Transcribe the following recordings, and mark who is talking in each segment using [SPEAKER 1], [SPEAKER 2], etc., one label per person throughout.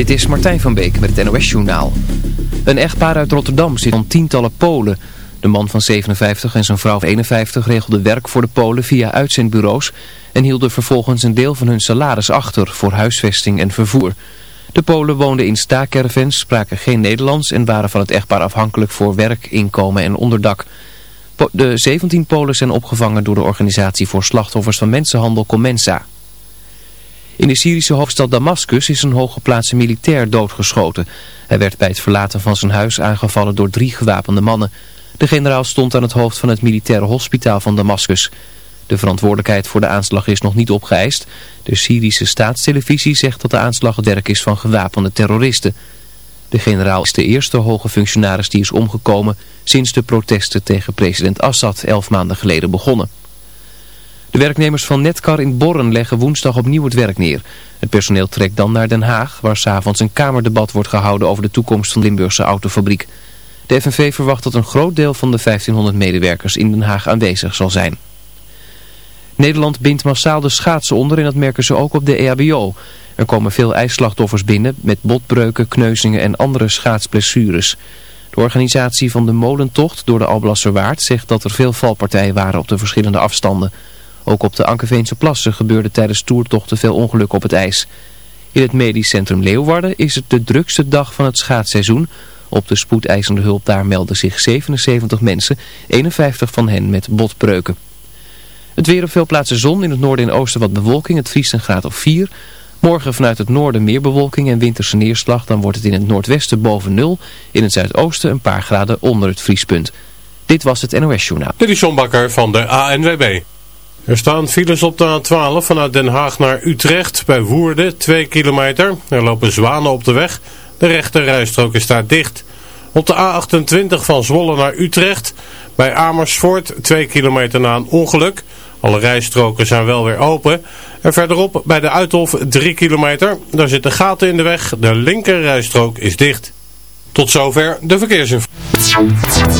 [SPEAKER 1] Dit is Martijn van Beek met het NOS-journaal. Een echtpaar uit Rotterdam zit om tientallen Polen. De man van 57 en zijn vrouw van 51 regelden werk voor de Polen via uitzendbureaus... en hielden vervolgens een deel van hun salaris achter voor huisvesting en vervoer. De Polen woonden in staakcaravans, spraken geen Nederlands... en waren van het echtpaar afhankelijk voor werk, inkomen en onderdak. De 17 Polen zijn opgevangen door de organisatie voor slachtoffers van mensenhandel Comensa... In de Syrische hoofdstad Damascus is een hooggeplaatste militair doodgeschoten. Hij werd bij het verlaten van zijn huis aangevallen door drie gewapende mannen. De generaal stond aan het hoofd van het militaire hospitaal van Damascus. De verantwoordelijkheid voor de aanslag is nog niet opgeëist. De Syrische staatstelevisie zegt dat de aanslag het werk is van gewapende terroristen. De generaal is de eerste hoge functionaris die is omgekomen sinds de protesten tegen president Assad elf maanden geleden begonnen. De werknemers van Netcar in Borren leggen woensdag opnieuw het werk neer. Het personeel trekt dan naar Den Haag, waar s'avonds een kamerdebat wordt gehouden over de toekomst van de Limburgse autofabriek. De FNV verwacht dat een groot deel van de 1500 medewerkers in Den Haag aanwezig zal zijn. Nederland bindt massaal de schaatsen onder en dat merken ze ook op de EHBO. Er komen veel ijsslachtoffers binnen met botbreuken, kneuzingen en andere schaatsblessures. De organisatie van de molentocht door de Alblasserwaard zegt dat er veel valpartijen waren op de verschillende afstanden. Ook op de Ankerveense plassen gebeurde tijdens toertochten veel ongelukken op het ijs. In het medisch centrum Leeuwarden is het de drukste dag van het schaatsseizoen. Op de spoedeisende hulp daar melden zich 77 mensen, 51 van hen met botbreuken. Het weer op veel plaatsen zon, in het noorden en oosten wat bewolking, het vriest een graad of 4. Morgen vanuit het noorden meer bewolking en winterse neerslag, dan wordt het in het noordwesten boven nul. In het zuidoosten een paar graden onder het vriespunt. Dit was het NOS Journaal.
[SPEAKER 2] Dit is John Bakker van de ANWB. Er staan files op de A12 vanuit Den Haag naar Utrecht bij Woerden, 2 kilometer. Er lopen zwanen op de weg. De rechte rijstrook is daar dicht. Op de A28 van Zwolle naar Utrecht bij Amersfoort, 2 kilometer na een ongeluk. Alle rijstroken zijn wel weer open. En verderop bij de Uithof 3 kilometer. Daar zitten gaten in de weg. De linker rijstrook is dicht. Tot zover de verkeersinformatie.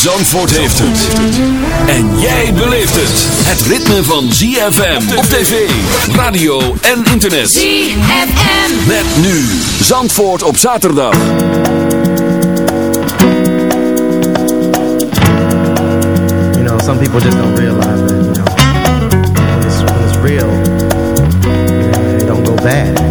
[SPEAKER 3] Zandvoort heeft het. En jij beleeft het. Het ritme van ZFM op tv, radio en internet.
[SPEAKER 4] ZFM.
[SPEAKER 3] Met nu Zandvoort op zaterdag.
[SPEAKER 5] You know, some people just don't realize that, you know, when it's, when it's real, you know, it don't go bad.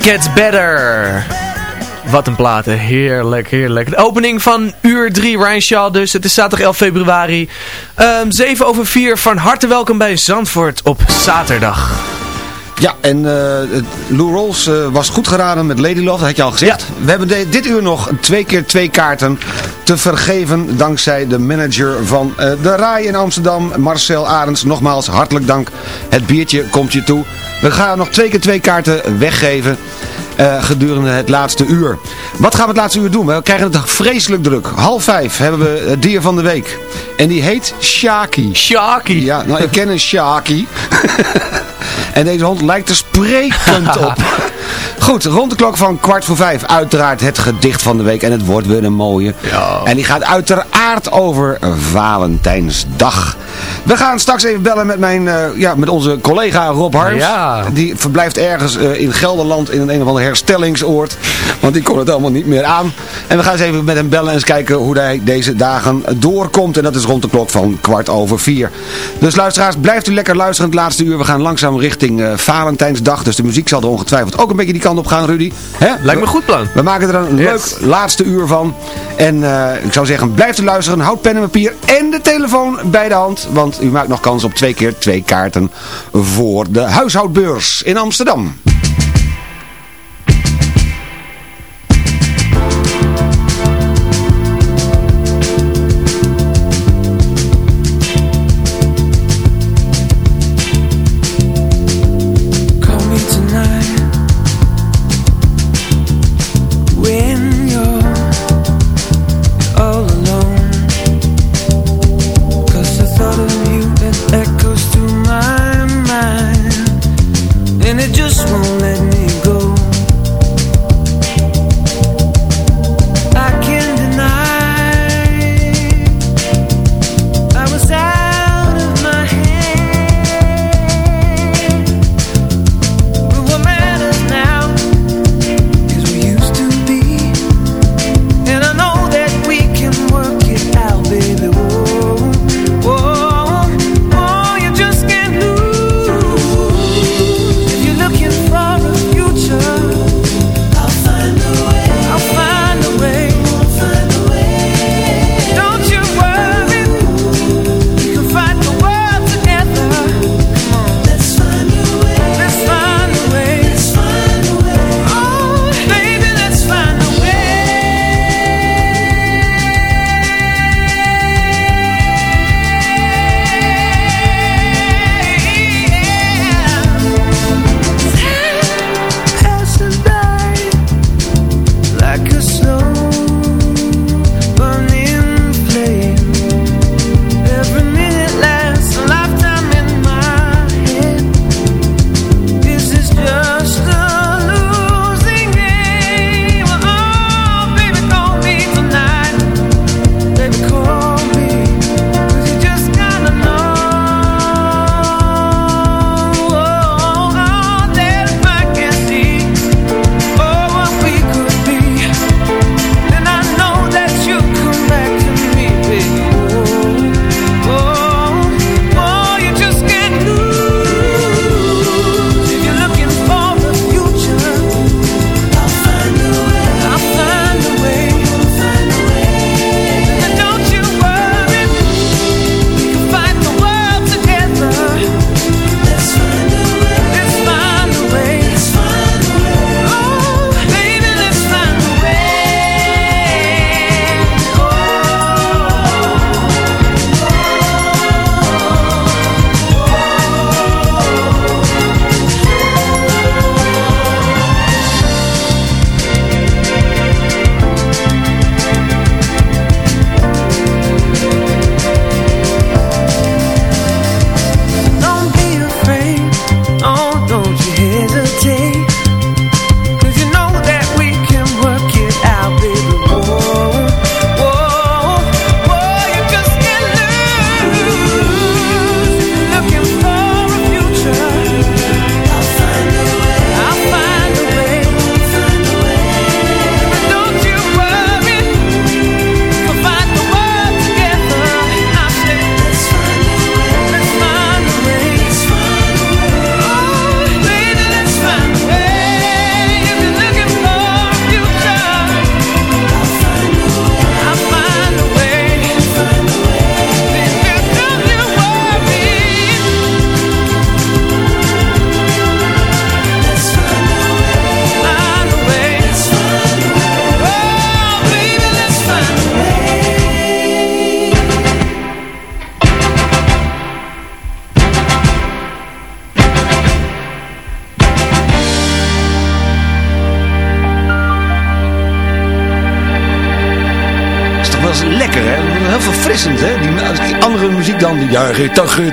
[SPEAKER 5] It Gets Better.
[SPEAKER 6] Wat een platen. Heerlijk, heerlijk. De opening van uur 3, Ryan Shaw dus. Het is zaterdag 11 februari. Um, ehm, 7 over 4. Van harte welkom bij Zandvoort op zaterdag.
[SPEAKER 7] Ja, en uh, Lou Rolls uh, was goed geraden met Lady Love, dat had je al gezegd. Ja. We hebben de, dit uur nog twee keer twee kaarten te vergeven dankzij de manager van uh, de RAI in Amsterdam, Marcel Arends. Nogmaals, hartelijk dank. Het biertje komt je toe. We gaan nog twee keer twee kaarten weggeven. Uh, gedurende het laatste uur. Wat gaan we het laatste uur doen? We krijgen het vreselijk druk. Half vijf hebben we het dier van de week. En die heet Shaki.
[SPEAKER 6] Shaki?
[SPEAKER 7] Ja, nou ik ken een Shaki. en deze hond lijkt er sprekend op. Goed, rond de klok van kwart voor vijf uiteraard het gedicht van de week. En het wordt weer een mooie. Ja. En die gaat uiteraard over Valentijnsdag. We gaan straks even bellen met, mijn, uh, ja, met onze collega Rob Harms. Ja. Die verblijft ergens uh, in Gelderland in een een of ander herstellingsoord. Want die kon het allemaal niet meer aan. En we gaan eens even met hem bellen en eens kijken hoe hij deze dagen doorkomt. En dat is rond de klok van kwart over vier. Dus luisteraars, blijft u lekker luisteren het laatste uur. We gaan langzaam richting uh, Valentijnsdag. Dus de muziek zal er ongetwijfeld ook een beetje die kant op gaan, Rudy.
[SPEAKER 6] Hè? Lijkt me goed plan.
[SPEAKER 7] We maken er een leuk laatste uur van. En uh, ik zou zeggen, blijf u luisteren. Houd pen en papier en de telefoon bij de hand. Want u maakt nog kans op twee keer twee kaarten voor de huishoudbeurs in Amsterdam.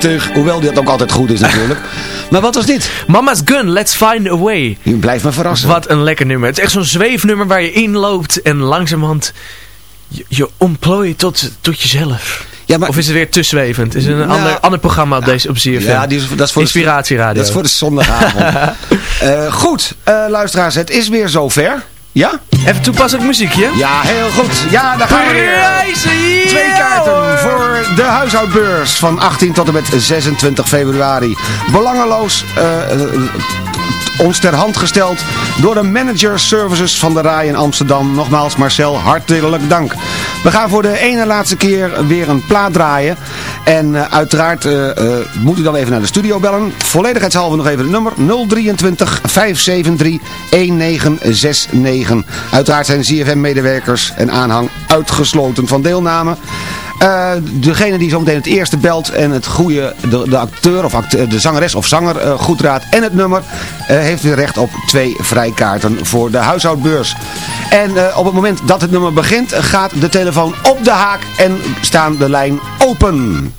[SPEAKER 4] Jaren 80, hoewel die dat ook altijd goed is natuurlijk. maar wat was dit?
[SPEAKER 6] Mama's Gun, Let's Find a Way.
[SPEAKER 4] Je blijft me verrassen.
[SPEAKER 6] Wat een lekker nummer. Het is echt zo'n zweefnummer waar je inloopt en langzamerhand je, je ontplooit tot, tot jezelf.
[SPEAKER 4] Ja, maar,
[SPEAKER 6] Of is het weer te zwevend? Is het een
[SPEAKER 4] Nou,
[SPEAKER 6] ander, ander programma op deze op CFM?
[SPEAKER 4] ja, die is, dat is voor
[SPEAKER 6] Inspiratieradio.
[SPEAKER 4] De, dat is voor de zondagavond. Eh, goed, eh, luisteraars, het is weer zover. Ja?
[SPEAKER 6] Even toepasselijk muziekje.
[SPEAKER 4] Ja, heel goed. Ja, daar gaan we weer. Twee kaarten voor de huishoudbeurs van 18 tot en met 26 februari. Belangeloos eh, ons ter hand gesteld door de manager services van de RAI in Amsterdam. Nogmaals Marcel, hartelijk dank. We gaan voor de ene laatste keer weer een plaat draaien. En eh, uiteraard eh, eh, moet u dan even naar de studio bellen. Volledigheidshalve nog even het nummer 023 573 1969. Uiteraard zijn ZFM-medewerkers en aanhang uitgesloten van deelname. Eh, degene die zometeen het eerste belt en het goede, de, de acteur of de zangeres of zanger eh, goed raadt en het nummer, eh, heeft weer recht op twee vrijkaarten voor de huishoudbeurs. En op het moment dat het nummer begint, gaat de telefoon op de haak en staan de lijn open.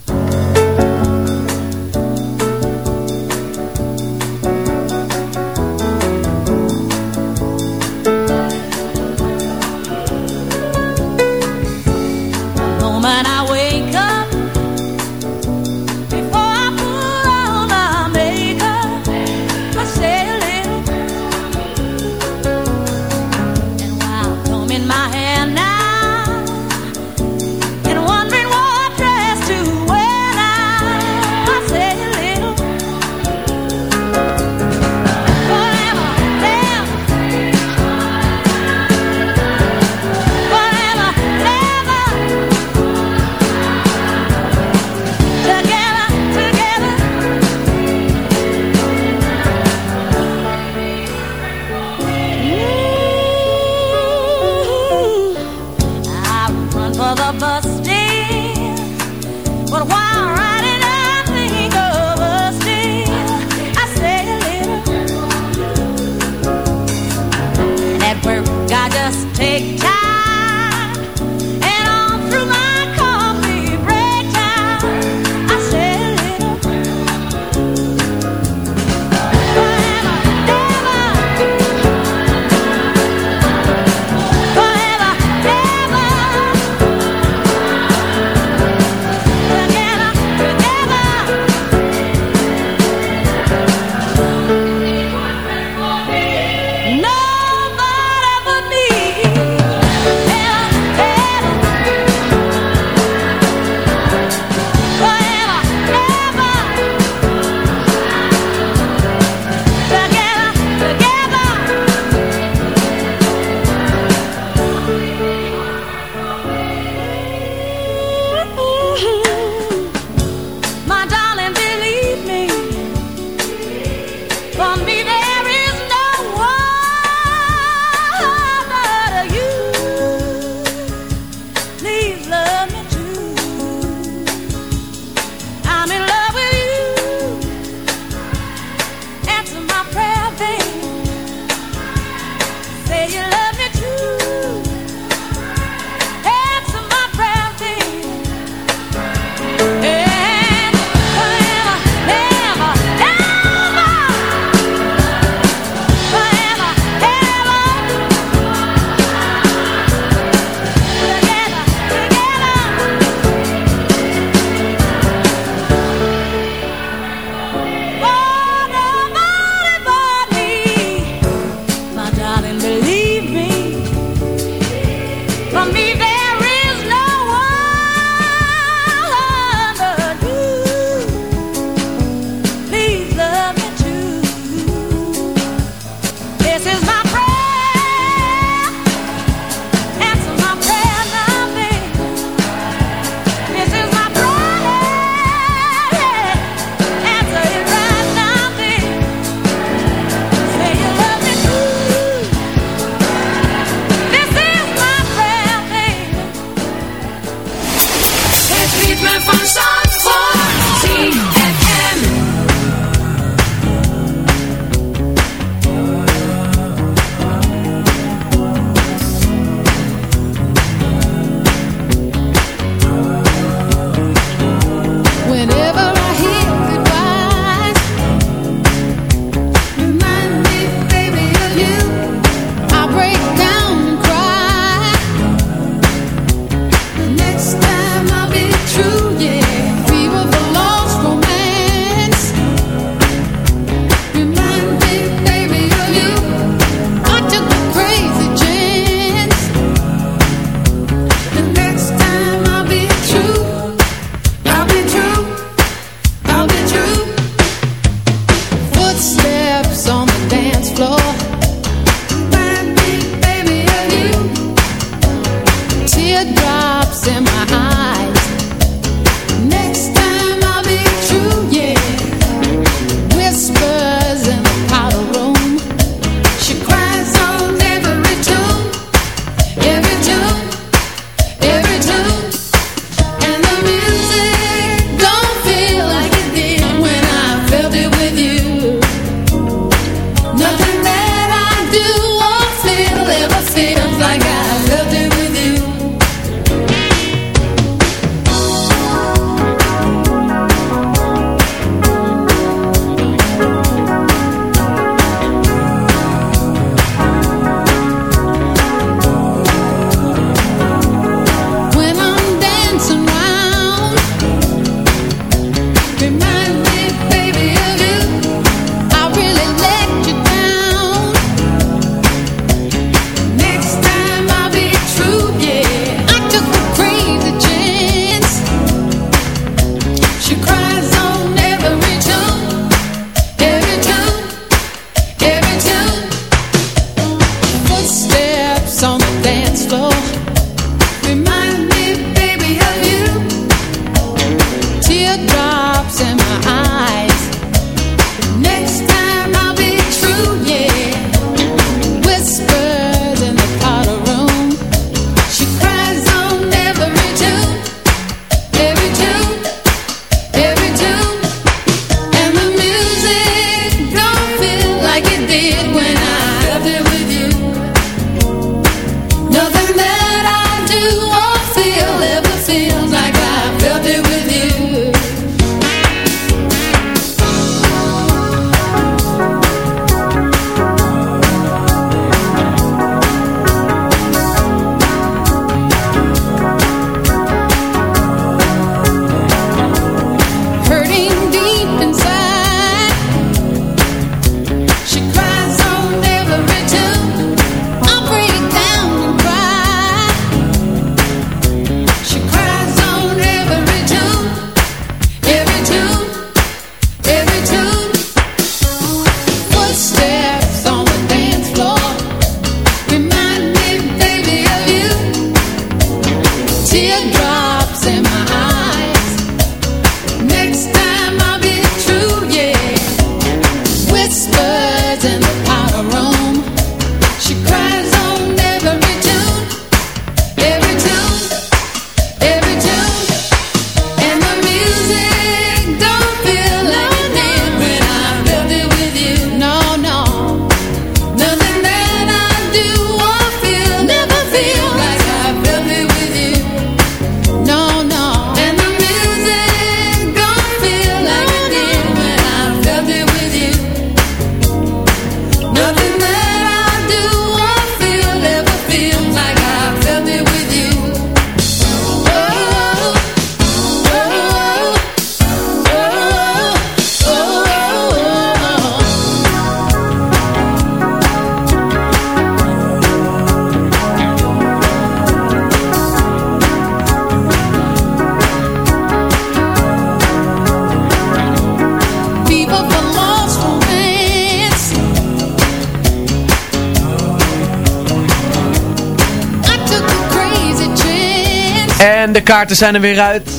[SPEAKER 6] Kaarten zijn er weer uit.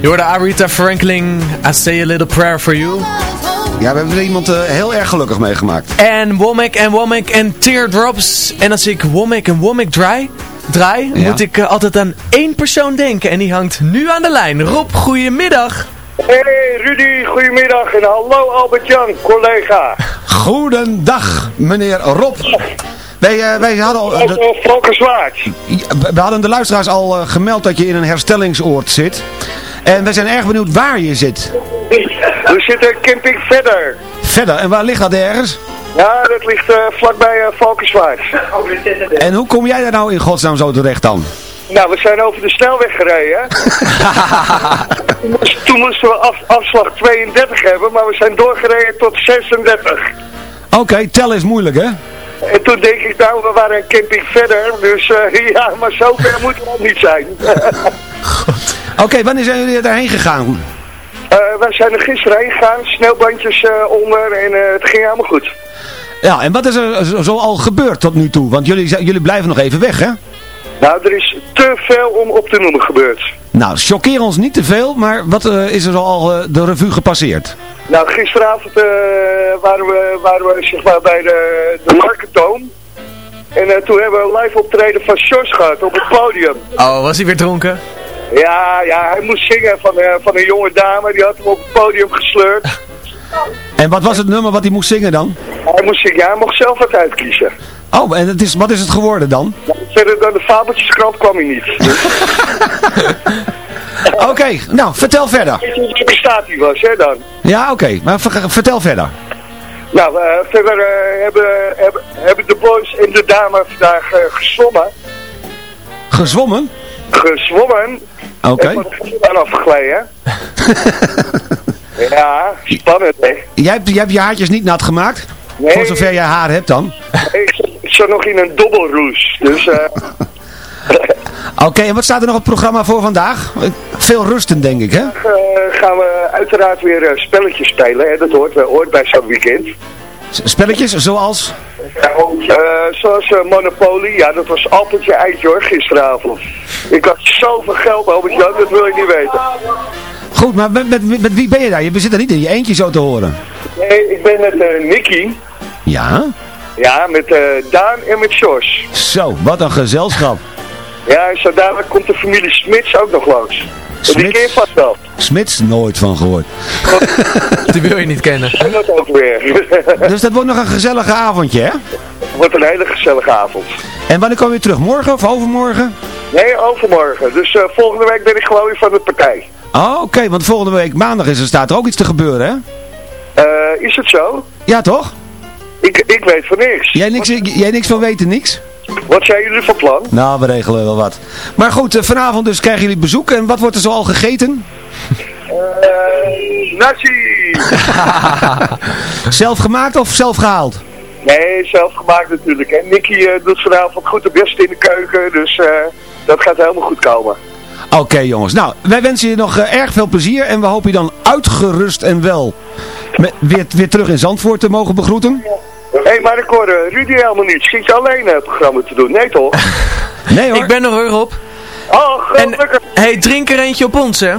[SPEAKER 6] Je hoorde Aretha Franklin, I Say A Little Prayer For You.
[SPEAKER 7] Ja, we hebben er iemand eh, heel erg gelukkig mee gemaakt.
[SPEAKER 6] En Womack en Womack en Teardrops. En als ik Womack en Womack draai, draai
[SPEAKER 7] Ja.
[SPEAKER 6] moet ik eh, altijd aan één persoon denken. En die hangt nu aan de lijn. Rob, goedemiddag.
[SPEAKER 8] Hey Rudy, goedemiddag en hallo Albert-Jan, collega.
[SPEAKER 7] Goedendag, meneer Rob. Wij, eh, wij hadden, al, de,
[SPEAKER 8] Valkenswaard.
[SPEAKER 7] we hadden de luisteraars al eh, gemeld dat je in een herstellingsoord zit. En wij zijn erg benieuwd waar je zit.
[SPEAKER 8] We zitten camping verder.
[SPEAKER 7] Verder, en waar ligt dat ergens?
[SPEAKER 8] Ja, dat ligt eh, vlakbij uh, Valkenswaard.
[SPEAKER 7] En hoe kom jij daar nou in godsnaam zo terecht dan?
[SPEAKER 8] Nou, we zijn over de snelweg gereden. Toen moest- Toen moesten we af- afslag 32 hebben, maar we zijn doorgereden tot 36.
[SPEAKER 7] Oké, tellen is moeilijk hè?
[SPEAKER 8] En toen denk ik, nou, we waren een camping verder. Dus eh, ja, maar zo ver we ook niet zijn.
[SPEAKER 7] Oké, wanneer zijn jullie daarheen gegaan?
[SPEAKER 8] Eh, wij zijn er gisteren heen gegaan, sneeuwbandjes eh, onder en het ging helemaal goed.
[SPEAKER 7] Ja, en wat is er zo, zo al gebeurd tot nu toe? Want jullie, zijn- jullie blijven nog even weg hè?
[SPEAKER 8] Nou, er is te veel om op te noemen gebeurd.
[SPEAKER 7] Nou, choqueer ons niet te veel, maar wat eh, is er al eh, de revue gepasseerd?
[SPEAKER 8] Nou, gisteravond eh, waren, we, waren we zeg maar, bij de, de Markentoon. En eh, toen hebben we een live optreden van Sjors gehad op het podium.
[SPEAKER 6] Oh, was hij weer dronken?
[SPEAKER 8] Ja, ja, hij moest zingen van, eh, van een jonge dame, die had hem op het podium gesleurd.
[SPEAKER 7] En wat was het nummer wat hij moest zingen dan?
[SPEAKER 8] Hij moest zingen, ja, hij mocht zelf wat uitkiezen.
[SPEAKER 7] Oh, en het is, wat is het geworden dan?
[SPEAKER 8] Verder dan de fabeltjeskrant kwam hij niet. Dus,
[SPEAKER 7] Oké, nou, vertel verder.
[SPEAKER 8] weet je welke staat hij was, hè, dan?
[SPEAKER 7] Ja, oké, maar ver- vertel verder.
[SPEAKER 8] Nou, eh, verder eh, hebben, hebben, hebben de boys en de dame vandaag eh gezwommen.
[SPEAKER 7] Gezwommen?
[SPEAKER 8] Gezwommen.
[SPEAKER 7] Oké.
[SPEAKER 8] De baan afgegleden. ja, spannend, hè?
[SPEAKER 7] Jij hebt, jij hebt je haartjes niet nat gemaakt?
[SPEAKER 8] Nee.
[SPEAKER 7] Voor zover jij haar hebt dan?
[SPEAKER 8] Ik, zat- ik zat nog in een dobbelroes. Dus eh,
[SPEAKER 7] Oké, en wat staat er nog op het programma voor vandaag? Veel rusten, denk ik, hè?
[SPEAKER 8] eh, gaan we uiteraard weer eh, spelletjes spelen. Hè? Dat hoort, hoort bij zo'n weekend.
[SPEAKER 7] S- Spelletjes, zoals...
[SPEAKER 8] Eh, zoals Monopoly. Ja, dat was altijd je eitje hoor, gisteravond. Ik had zoveel geld over Jan, dat wil je niet weten.
[SPEAKER 7] Goed, maar met, met, met wie ben je daar? Je zit er niet in je eentje zo te horen.
[SPEAKER 8] Nee, ik ben met eh Nicky.
[SPEAKER 7] Ja?
[SPEAKER 8] Ja, met eh, Daan en met Jos.
[SPEAKER 7] Zo, wat een gezelschap.
[SPEAKER 8] Ja, en zo dadelijk komt de familie Smits ook nog langs. En Die
[SPEAKER 7] Smits?
[SPEAKER 8] keer vast wel.
[SPEAKER 7] Smits, nooit van gehoord.
[SPEAKER 6] Die wil je niet kennen.
[SPEAKER 8] En dat ook weer.
[SPEAKER 7] Dus dat wordt nog een gezellige avondje, hè?
[SPEAKER 8] Wordt een hele gezellige avond.
[SPEAKER 7] En wanneer kom je weer terug? Morgen of overmorgen?
[SPEAKER 8] Nee, overmorgen. Dus eh, volgende week ben ik gewoon weer van de partij.
[SPEAKER 7] Oh, oké, want volgende week maandag is er, staat er ook iets te gebeuren, hè?
[SPEAKER 8] Eh, is het zo?
[SPEAKER 7] Ja, toch?
[SPEAKER 8] Ik, ik weet van niks.
[SPEAKER 7] Jij niks, jij niks van weten, niks?
[SPEAKER 8] Wat zijn jullie van plan?
[SPEAKER 7] Nou, we regelen wel wat. Maar goed, eh, vanavond dus krijgen jullie bezoek. En wat wordt er zo al gegeten?
[SPEAKER 8] Eh, nasi!
[SPEAKER 7] Zelf gemaakt of zelf gehaald?
[SPEAKER 8] Nee, zelf gemaakt natuurlijk. En Nicky eh, doet vanavond goed de best in de keuken. Dus dat gaat helemaal goed komen.
[SPEAKER 7] Oké jongens, nou, wij wensen je nog eh, erg veel plezier. En we hopen je dan uitgerust en wel met, weer, weer terug in Zandvoort te mogen begroeten.
[SPEAKER 8] Hé, hey, maar ik hoor eh, Rudy helemaal niet. Schiet je alleen eh, het programma te doen? Nee toch?
[SPEAKER 7] Nee hoor.
[SPEAKER 6] Ik ben er hoor, Rob.
[SPEAKER 8] Oh,
[SPEAKER 6] En,
[SPEAKER 8] gelukkig.
[SPEAKER 6] hey, drink er eentje op ons, hè?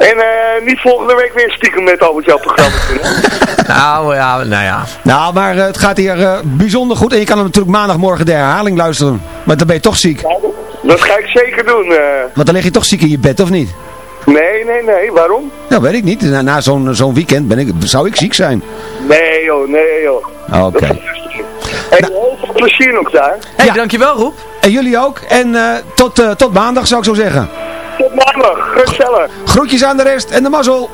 [SPEAKER 8] En eh, niet volgende week weer stiekem met Albert jouw programma doen.
[SPEAKER 6] Nou ja, nou ja.
[SPEAKER 7] Nou, maar eh, het gaat hier eh, bijzonder goed. En je kan hem natuurlijk maandagmorgen de herhaling luisteren. Maar dan ben je toch ziek.
[SPEAKER 8] Dat ga ik zeker doen. eh.
[SPEAKER 7] Want dan lig je toch ziek in je bed, of niet?
[SPEAKER 8] nee, nee, nee. Waarom?
[SPEAKER 7] Nou, weet ik niet. Na, na zo'n zo'n weekend ben ik, zou ik ziek zijn.
[SPEAKER 8] Nee joh, nee joh.
[SPEAKER 7] Oké.
[SPEAKER 8] Rustig. En heel veel plezier nog daar.
[SPEAKER 6] Hey,
[SPEAKER 7] Ja.
[SPEAKER 6] dankjewel, Rob.
[SPEAKER 7] En jullie ook. En eh, tot, eh, tot maandag zou ik zo zeggen.
[SPEAKER 8] Tot maandag. Gezellig.
[SPEAKER 7] Groetjes aan de rest en de mazzel.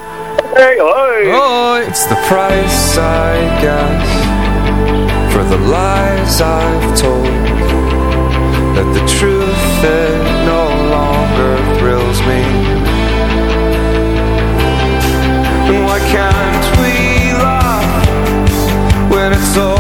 [SPEAKER 8] Hey, hoi.
[SPEAKER 6] Hoi.
[SPEAKER 9] It's the price I guess for the lies I've told. That the truth it no longer thrills me. And why can't we laugh when it's all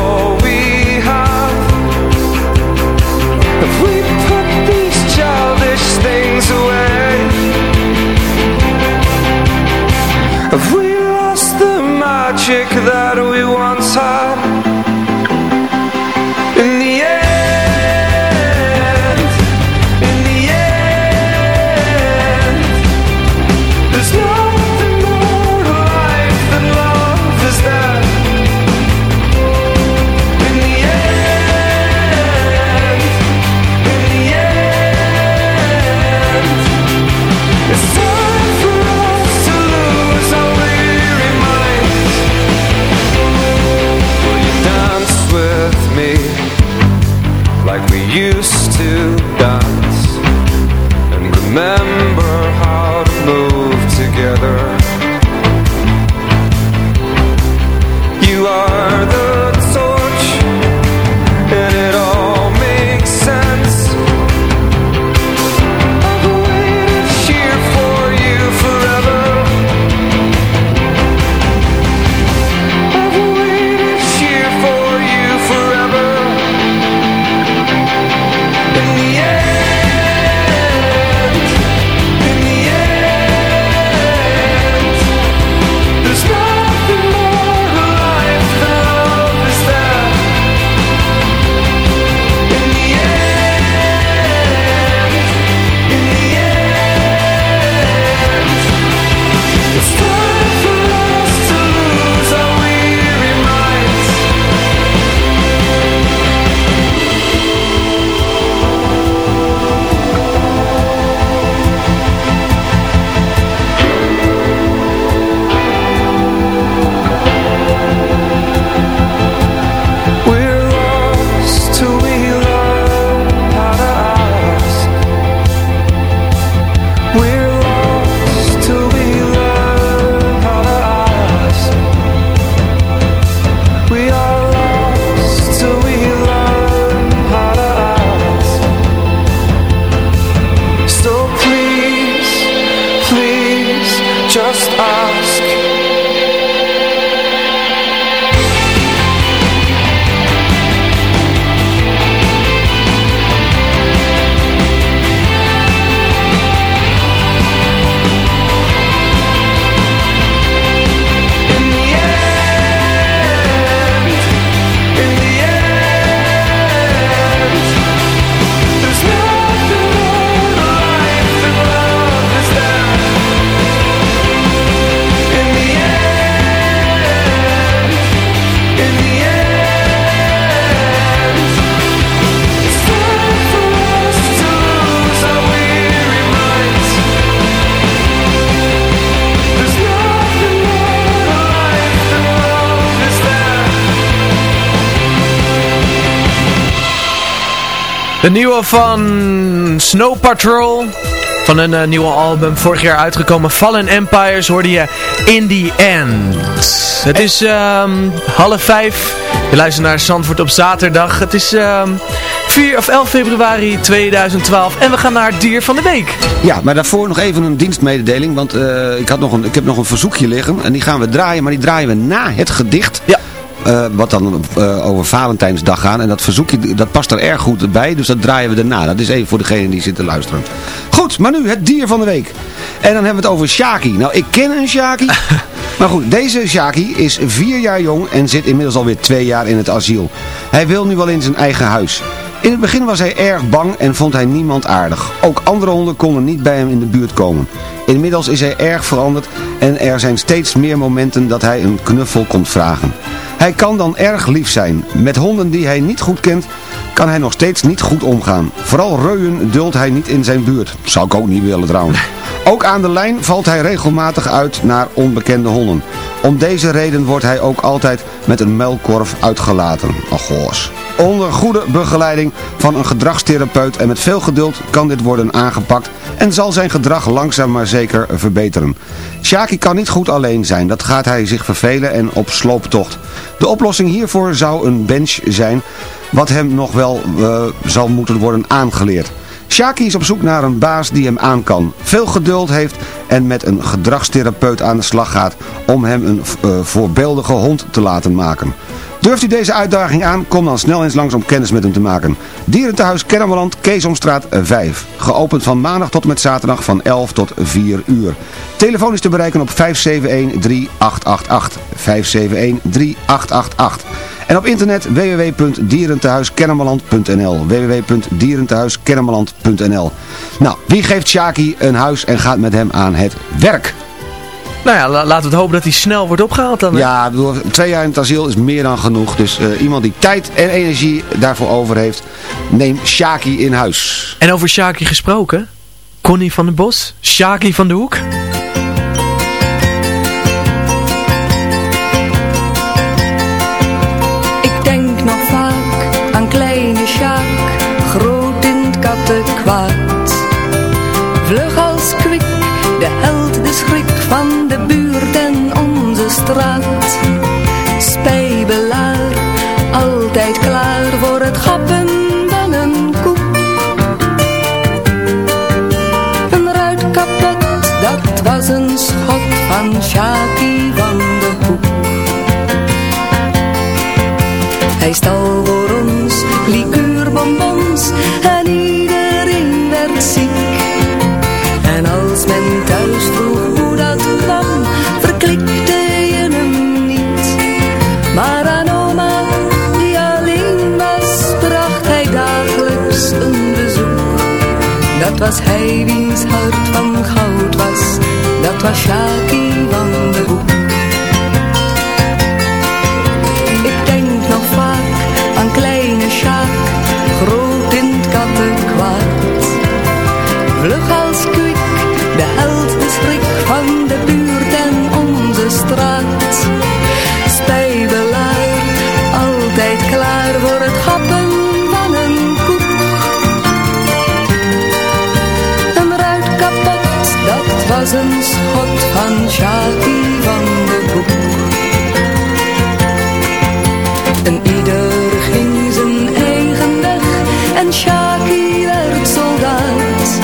[SPEAKER 6] De nieuwe van Snow Patrol. Van een eh, nieuwe album, vorig jaar uitgekomen. Fallen Empires hoorde je In The End. Het is ehm, half vijf. Je luistert naar Zandvoort op zaterdag. Het is ehm 4 of 11 februari 2012. En we gaan naar het dier van de week.
[SPEAKER 7] Ja, maar daarvoor nog even een dienstmededeling. Want eh, ik, had nog een, ik heb nog een verzoekje liggen. En die gaan we draaien. Maar die draaien we na het gedicht.
[SPEAKER 6] Ja.
[SPEAKER 7] Eh, wat dan eh, over Valentijnsdag gaan. En dat verzoekje, dat past er erg goed bij. Dus dat draaien we erna. Dat is even voor degene die zit te luisteren. Goed, maar nu het dier van de week. En dan hebben we het over Shaki. Nou, ik ken een Shaki. maar goed, deze Shaki is vier jaar jong en zit inmiddels alweer twee jaar in het asiel. Hij wil nu wel in zijn eigen huis. In het begin was hij erg bang en vond hij niemand aardig. Ook andere honden konden niet bij hem in de buurt komen. Inmiddels is hij erg veranderd en er zijn steeds meer momenten dat hij een knuffel komt vragen. Hij kan dan erg lief zijn. Met honden die hij niet goed kent, kan hij nog steeds niet goed omgaan. Vooral reuien duldt hij niet in zijn buurt. Zou ik ook niet willen trouwens. Ook aan de lijn valt hij regelmatig uit naar onbekende honden. Om deze reden wordt hij ook altijd met een muilkorf uitgelaten. Ach goos. Onder goede begeleiding van een gedragstherapeut en met veel geduld kan dit worden aangepakt en zal zijn gedrag langzaam maar zeker verbeteren. Shaki kan niet goed alleen zijn, dat gaat hij zich vervelen en op slooptocht. De oplossing hiervoor zou een bench zijn, wat hem nog wel eh, zal moeten worden aangeleerd. Shaki is op zoek naar een baas die hem aan kan, veel geduld heeft en met een gedragstherapeut aan de slag gaat om hem een eh, voorbeeldige hond te laten maken. Durft u deze uitdaging aan? Kom dan snel eens langs om kennis met hem te maken. Dierentehuis Kennemerland, Keesomstraat 5. Geopend van maandag tot met zaterdag van 11 tot 4 uur. Telefoon is te bereiken op 571-3888. 571-3888. En op internet www.dierentehuiskennemerland.nl www.dierentehuiskennemerland.nl Nou, wie geeft Shaki een huis en gaat met hem aan het werk?
[SPEAKER 6] Nou ja, la- laten we het hopen dat hij snel wordt opgehaald dan.
[SPEAKER 7] Ja, bedoel, twee jaar in het asiel is meer dan genoeg. Dus eh, iemand die tijd en energie daarvoor over heeft, neem Shaki in huis.
[SPEAKER 6] En over Shaki gesproken. Connie van den Bos. Shaki van de Hoek.
[SPEAKER 10] Hij stal voor ons liqueurbonbons en iedereen werd ziek. En als men thuis vroeg hoe dat kwam, verklikte je hem niet. Maar aan oma, die alleen was, bracht hij dagelijks een bezoek. Dat was hij wiens hart van goud was, dat was Sjaakie van de Hoek. Zijn schot van Sjaki van de Koek. En ieder ging zijn eigen weg en Sjaki werd soldaat.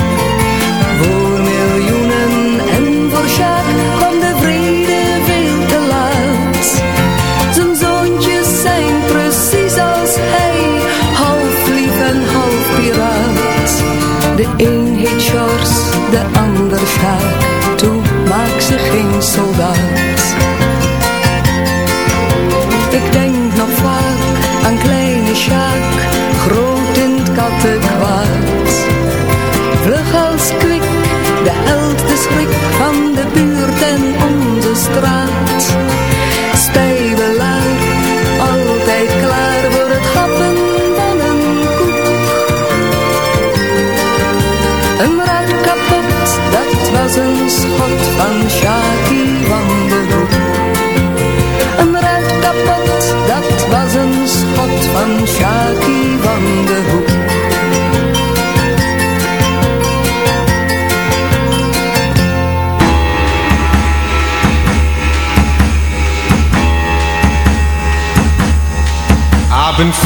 [SPEAKER 10] Voor miljoenen en voor Sjaak kwam de vrede veel te laat. Zijn zoontjes zijn precies als hij, half lief en half piraat. De een heet Sjors, de
[SPEAKER 11] ander Sjaak.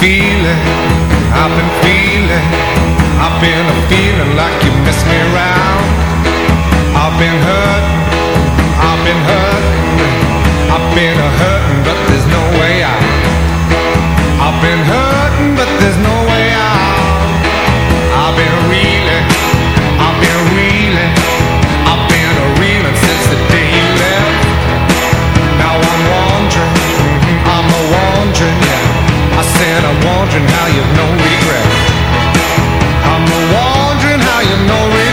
[SPEAKER 11] Feeling, I've been feeling, I've been a feeling like you miss me around. I've been hurt, I've been hurt, I've been a hurting, but there's no way out. I've been hurting, but there's no way out. Wondering how you've no regret. I'm wondering how you've no regret.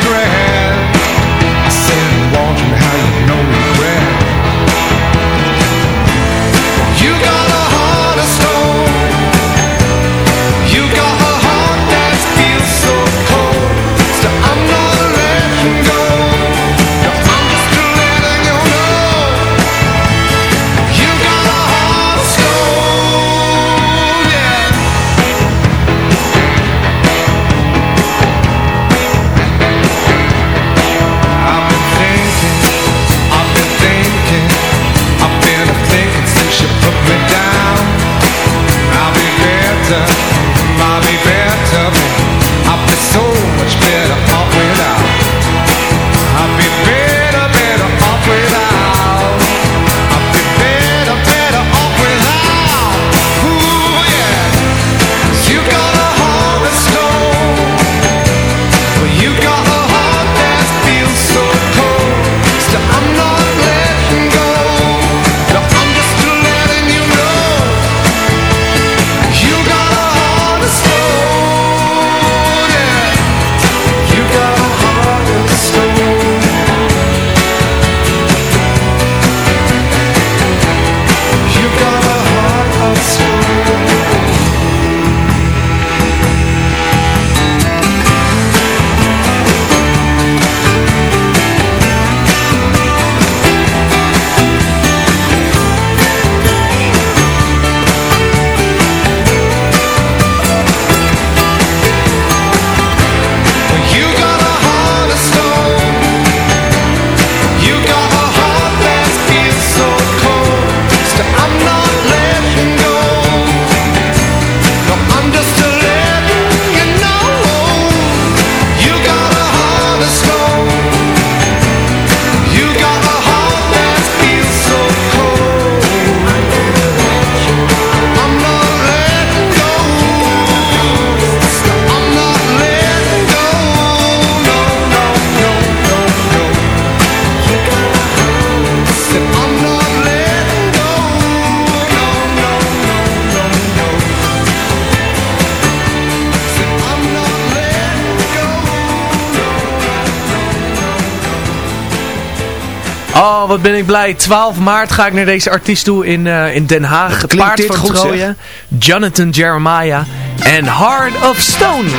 [SPEAKER 6] Wat ben ik blij. 12 maart ga ik naar deze artiest toe in, eh, in Den Haag. Het paard van
[SPEAKER 7] goed,
[SPEAKER 6] Troje. Jonathan Jeremiah. En Heart of Stone.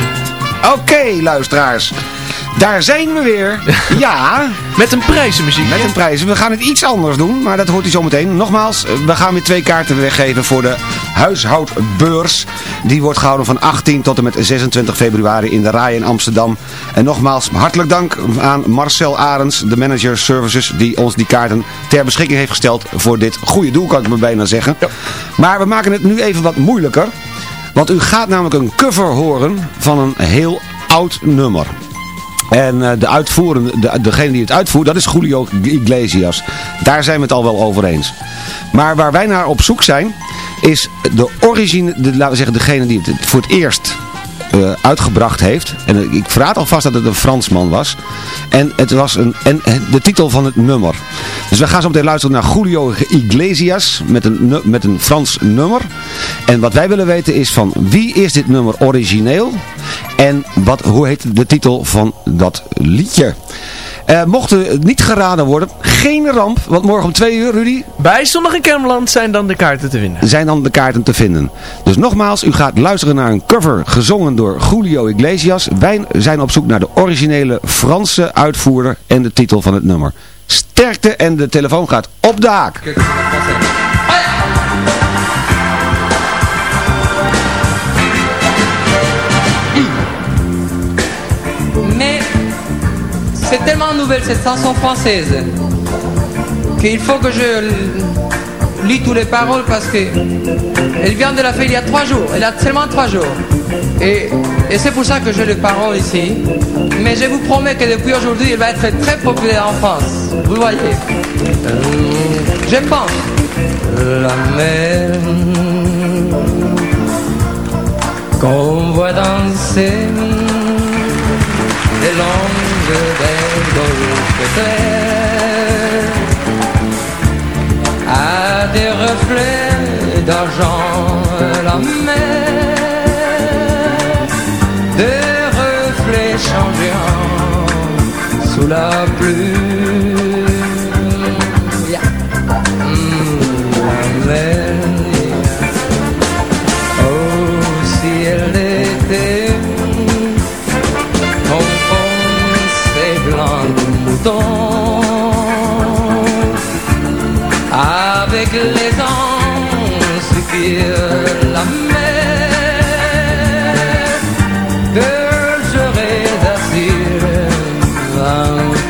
[SPEAKER 7] Oké, luisteraars. Daar zijn we weer. Ja.
[SPEAKER 6] Met een prijzenmuziek.
[SPEAKER 7] Met een prijs. We gaan het iets anders doen, maar dat hoort u zo meteen. Nogmaals, we gaan weer twee kaarten weggeven voor de huishoudbeurs. Die wordt gehouden van 18 tot en met 26 februari in de Rai in Amsterdam. En nogmaals, hartelijk dank aan Marcel Arends, de manager services, die ons die kaarten ter beschikking heeft gesteld voor dit goede doel, kan ik me bijna zeggen. Maar we maken het nu even wat moeilijker. Want u gaat namelijk een cover horen van een heel oud nummer. En eh, de uitvoerende, de, degene die het uitvoert, dat is Julio Iglesias. Daar zijn we het al wel over eens. Maar waar wij naar op zoek zijn, is de origine, de, laten we zeggen degene die het voor het eerst eh, uitgebracht heeft. En ik verraad alvast dat het een Fransman was. En het was een, en de titel van het nummer. Dus we gaan zo meteen luisteren naar Julio Iglesias met een, met een Frans nummer. En wat wij willen weten is van wie is dit nummer origineel? En wat, hoe heet de titel van dat liedje? Eh, mocht het niet geraden worden, geen ramp. Want morgen om twee uur, Rudy,
[SPEAKER 6] Bij Zondag in Kermeland zijn dan de kaarten te winnen.
[SPEAKER 7] zijn dan de kaarten te vinden. Dus nogmaals, u gaat luisteren naar een cover gezongen door Julio Iglesias. Wij zijn op zoek naar de originele Franse uitvoerder en de titel van het nummer. Sterkte en de telefoon gaat op de haak.
[SPEAKER 12] Mais c'est tellement nouvelle cette chanson française qu'il faut que je lis toutes les paroles parce que elle vient de la faire il y a trois jours. Elle a seulement trois jours. Et, et c'est pour ça que j'ai les paroles ici. Mais je vous promets que depuis aujourd'hui, elle va être très populaire en France. Vous voyez. Je pense. La mer qu'on voit danser les longues des golfes clairs à des reflets d'argent la mer des reflets changeants sous la pluie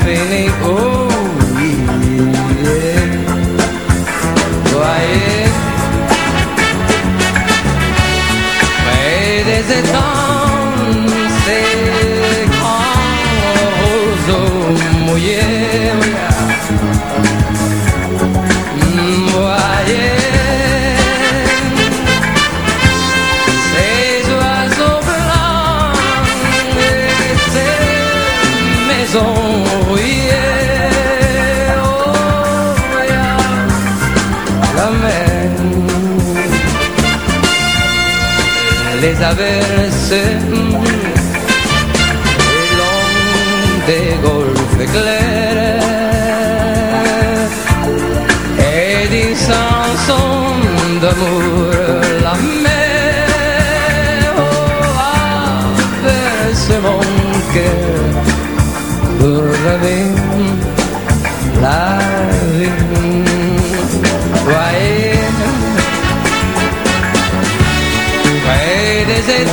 [SPEAKER 12] infini oh yeah. près des étangs les long des golfes clairs et des chansons d'amour la mer oh, averse mon cœur. Pour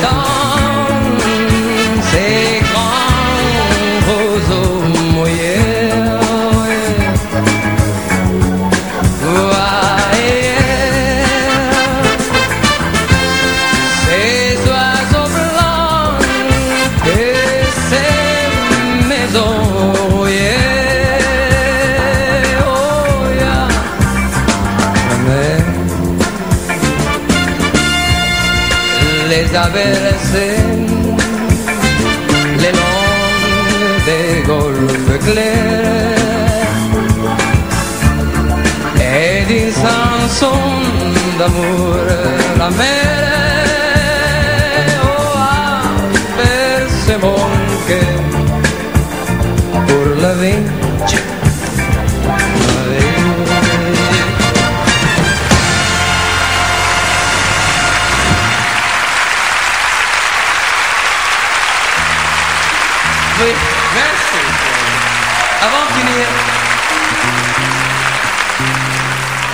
[SPEAKER 12] temps les averses les longs des golfes clairs et des chansons d'amour la mer. Oh, averse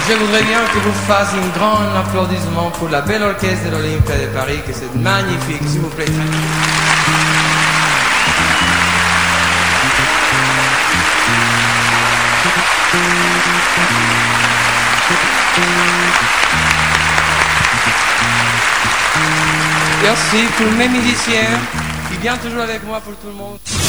[SPEAKER 12] je voudrais bien que vous fassiez un grand applaudissement pour la belle orchestre de l'Olympia de Paris, que c'est magnifique, s'il vous plaît. Merci pour mes musiciens qui viennent toujours avec moi pour tout le monde.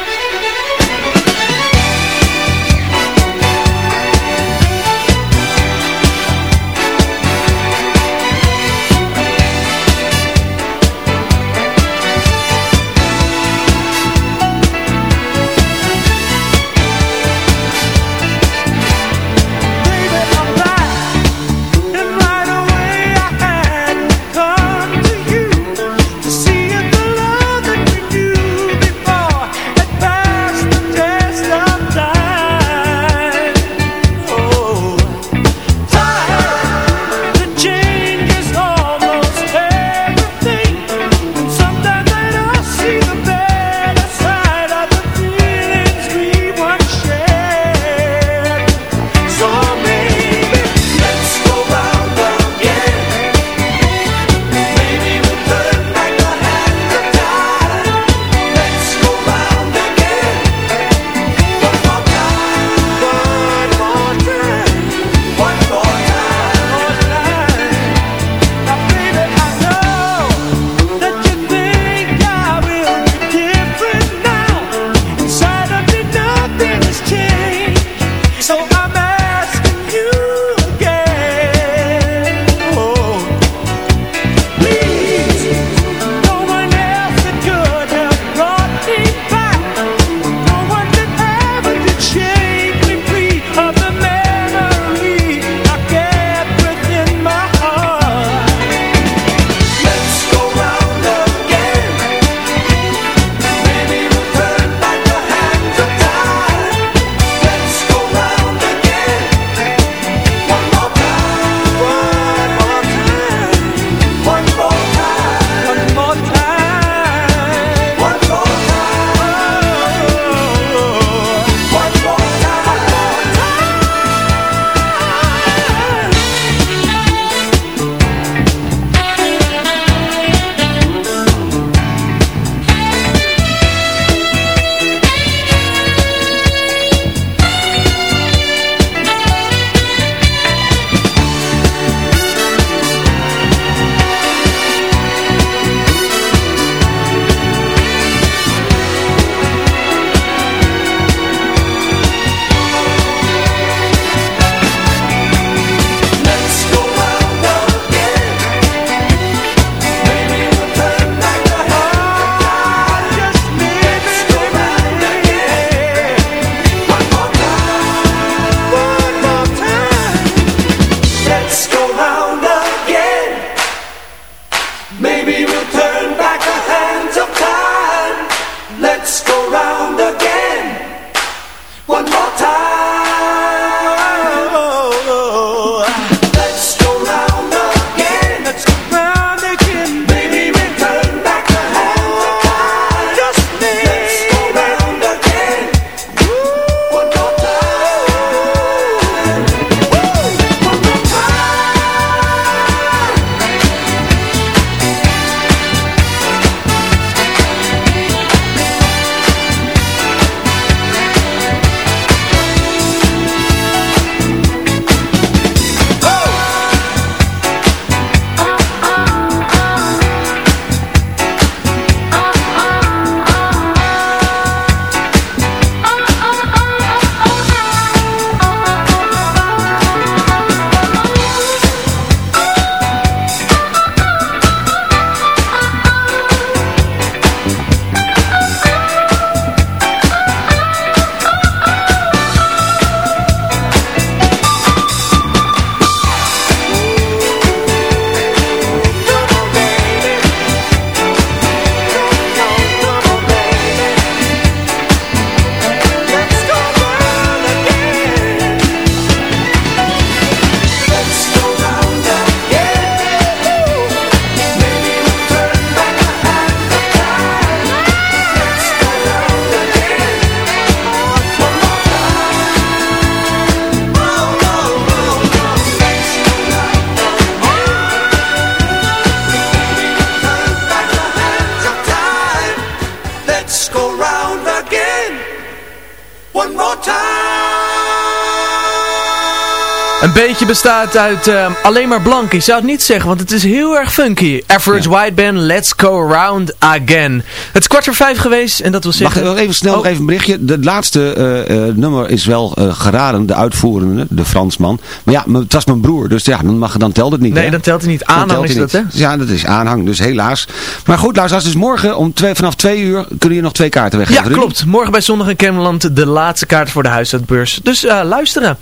[SPEAKER 6] Een beetje bestaat uit ehm, alleen maar blank. Ik zou het niet zeggen, want het is heel erg funky. Average White Band, Let's Go Around Again. Het is kwart voor vijf geweest en dat wil
[SPEAKER 7] Wacht
[SPEAKER 6] zeggen...
[SPEAKER 7] nog even snel, nog even een berichtje. De laatste eh, eh, nummer is wel eh, geraden, de uitvoerende, de Fransman. Maar ja, het was mijn broer, dus ja, dan, mag, dan telt het niet.
[SPEAKER 6] Nee,
[SPEAKER 7] hè?
[SPEAKER 6] dan telt het niet. Aanhang is dat,
[SPEAKER 7] niet. Ja, dat is aanhang, dus helaas. Maar goed, luisteraars, dus morgen om twee, vanaf twee uur kunnen je nog twee kaarten
[SPEAKER 6] Ja,
[SPEAKER 7] weggeven. Rudy?
[SPEAKER 6] klopt. Morgen bij Zondag in Kennemerland de laatste kaart voor de huisuitbeurs. Dus luisteren.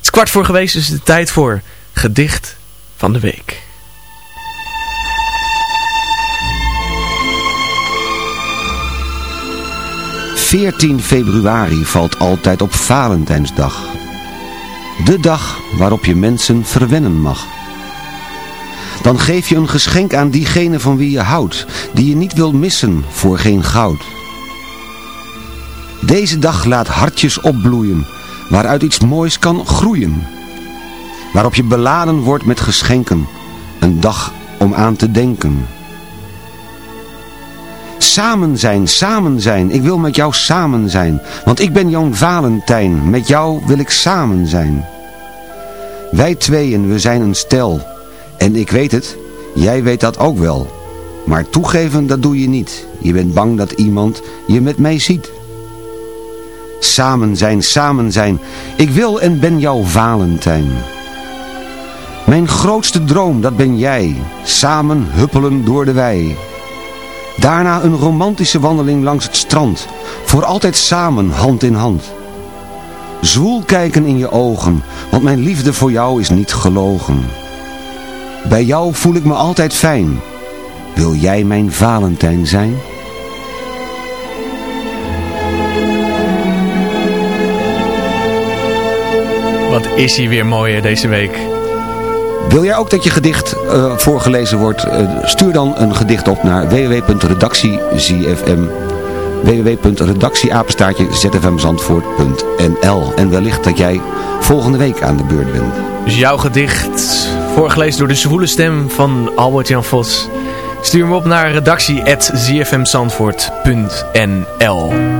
[SPEAKER 6] Het is kwart voor geweest, dus de tijd voor gedicht van de week.
[SPEAKER 7] 14 februari valt altijd op Valentijnsdag. De dag waarop je mensen verwennen mag. Dan geef je een geschenk aan diegene van wie je houdt, die je niet wil missen voor geen goud. Deze dag laat hartjes opbloeien, waaruit iets moois kan groeien. Waarop je beladen wordt met geschenken, een dag om aan te denken. Samen zijn, samen zijn, ik wil met jou samen zijn, want ik ben Jan Valentijn, met jou wil ik samen zijn. Wij tweeën, we zijn een stel, en ik weet het, jij weet dat ook wel. Maar toegeven, dat doe je niet, je bent bang dat iemand je met mij ziet. Samen zijn, samen zijn, ik wil en ben jouw Valentijn. Mijn grootste droom, dat ben jij, samen huppelen door de wei. Daarna een romantische wandeling langs het strand. Voor altijd samen, hand in hand. Zwoel kijken in je ogen, want mijn liefde voor jou is niet gelogen. Bij jou voel ik me altijd fijn. Wil jij mijn Valentijn zijn?
[SPEAKER 6] Wat is hij weer mooier deze week.
[SPEAKER 7] Wil jij ook dat je gedicht eh, voorgelezen wordt? Eh, stuur dan een gedicht op naar www.redactiezfm www.redactieapenstaartje zfmzandvoort.nl En wellicht dat jij volgende week aan de beurt bent.
[SPEAKER 6] Dus jouw gedicht, voorgelezen door de zwoele stem van Albert-Jan Vos. Stuur hem op naar redactie.zfmzandvoort.nl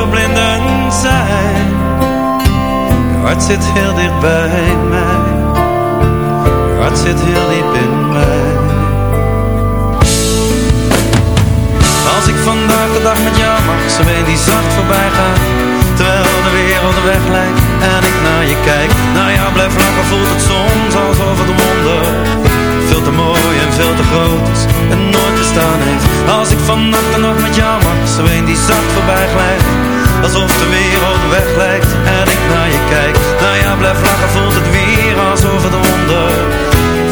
[SPEAKER 13] verblindend zijn. Je hart zit heel dicht bij mij. Je hart zit heel diep in mij. Als ik vandaag de dag met jou mag, zo een die zacht voorbij gaat. Terwijl de wereld weg lijkt en ik naar je kijk. Naar jou blijf lachen voelt het soms alsof het wonder veel te groot is En nooit bestaan heeft. Als ik vannacht en nog met jou mag Zo een die zacht voorbij glijdt. Alsof de wereld weg lijkt En ik naar je kijk. Nou ja, blijf lachen voelt het weer alsof het wonder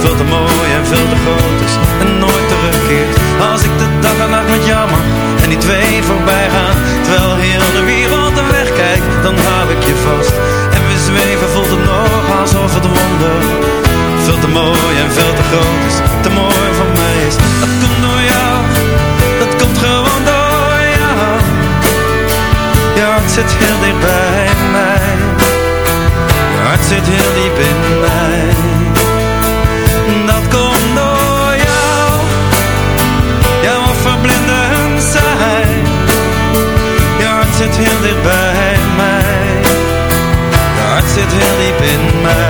[SPEAKER 13] Veel te mooi en veel te groot is En nooit terugkeert. Als ik de dag en nacht met jou mag En die twee voorbij gaan Terwijl heel de wereld er weg kijkt Dan hou ik je vast. En we zweven voelt het nog alsof het wonder Veel te mooi en veel te groot zit heel dicht bij mij. Je hart zit heel diep in mij. Dat komt door jou. Jouw verblindend zijn. Je hart zit heel dicht bij mij. Je hart zit heel diep in mij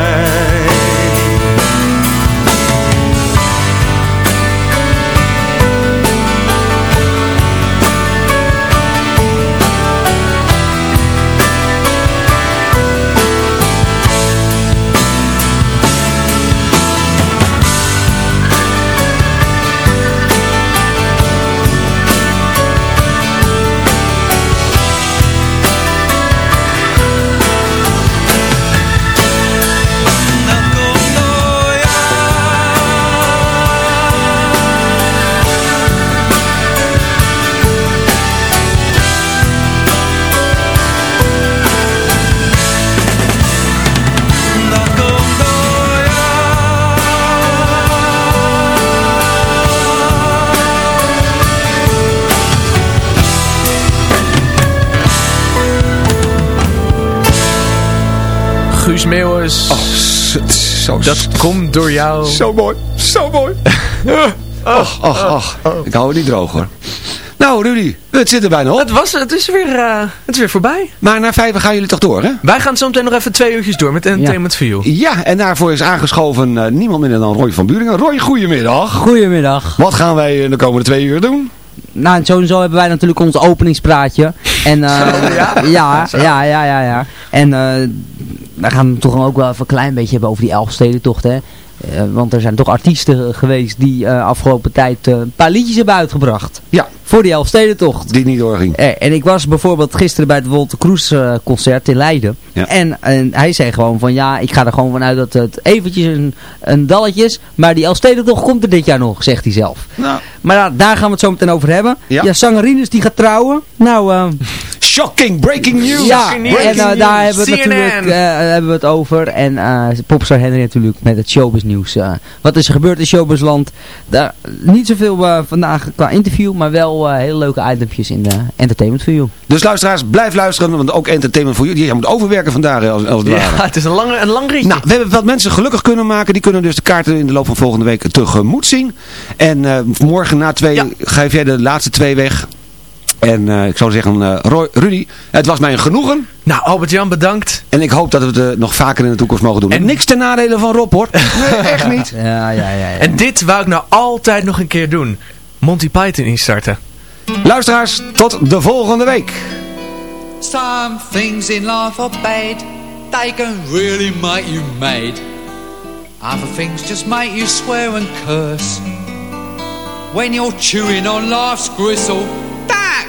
[SPEAKER 6] Guus Meeuwis.
[SPEAKER 7] zo
[SPEAKER 6] dat komt door jou.
[SPEAKER 7] Zo mooi, zo mooi. Ach, ach, ach. Ik hou het niet droog hoor. Nou Rudy, het zit er bijna op.
[SPEAKER 6] Het, was, het, is weer, eh, het is weer voorbij.
[SPEAKER 7] Maar na vijf gaan jullie toch door hè?
[SPEAKER 6] Wij gaan zo meteen nog even twee uurtjes door met Entertainment for You.
[SPEAKER 7] Ja, en daarvoor is aangeschoven eh, niemand minder dan Roy van Buringen. Roy, goedemiddag.
[SPEAKER 10] Goedemiddag.
[SPEAKER 7] Wat gaan wij in de komende twee uur doen?
[SPEAKER 10] Nou, sowieso hebben wij natuurlijk ons openingspraatje. En, eh,
[SPEAKER 7] ja?
[SPEAKER 10] Ja, ja, ja, ja, ja. En eh we gaan het toch ook wel even een klein beetje hebben over die Elfstedentocht, hè. Eh, want er zijn toch artiesten geweest die eh, afgelopen tijd eh, een paar liedjes hebben uitgebracht.
[SPEAKER 7] Ja.
[SPEAKER 10] Voor die Elfstedentocht.
[SPEAKER 7] Die niet doorging.
[SPEAKER 10] En ik was bijvoorbeeld gisteren bij het Wolter Kroes concert in Leiden.
[SPEAKER 7] Ja.
[SPEAKER 10] En, en hij zei gewoon van ja, ik ga er gewoon vanuit dat het eventjes een, een dalletje is. Maar die Elfstedentocht komt er dit jaar nog, zegt hij zelf.
[SPEAKER 7] Nou.
[SPEAKER 10] Maar daar gaan we het zo meteen over hebben.
[SPEAKER 7] Ja.
[SPEAKER 10] Ja, zangerines die gaat trouwen. Nou,
[SPEAKER 7] Shocking, breaking news.
[SPEAKER 10] ja,
[SPEAKER 7] Breaking
[SPEAKER 10] en
[SPEAKER 7] news.
[SPEAKER 10] eh, daar hebben we,
[SPEAKER 6] CNN.
[SPEAKER 10] natuurlijk, eh, hebben we het over. En eh popstar Henry natuurlijk met het showbiz nieuws. wat is er gebeurd in showbizland? Daar, niet zoveel vandaag qua interview, maar wel eh, hele leuke itempjes in de Entertainment for You.
[SPEAKER 7] Dus luisteraars, blijf luisteren, want ook entertainment voor jullie. Je moet overwerken vandaag als, als het
[SPEAKER 6] Ja,
[SPEAKER 7] ware.
[SPEAKER 6] het is een, lange, een lang ritje.
[SPEAKER 7] Nou, we hebben wat mensen gelukkig kunnen maken. Die kunnen dus de kaarten in de loop van volgende week tegemoet zien. En eh, morgen na twee geef jij de laatste twee weg. En eh, ik zou zeggen, eh, Roy, Rudy, het was mij een genoegen.
[SPEAKER 6] Nou, Albert-Jan, bedankt.
[SPEAKER 7] En ik hoop dat we het eh, nog vaker in de toekomst mogen doen. En niks ten nadele van Rob, hoor. Nee, echt niet.
[SPEAKER 10] Ja, ja, ja. ja.
[SPEAKER 6] En dit wou ik nou altijd nog een keer doen. Monty Python instarten.
[SPEAKER 7] Luisteraars, tot de volgende week.
[SPEAKER 14] Some things in life are bad, they can really make you mad. Other things just make you swear and curse. When you're chewing on life's gristle,